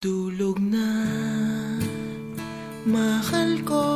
Tulog na, mahal ko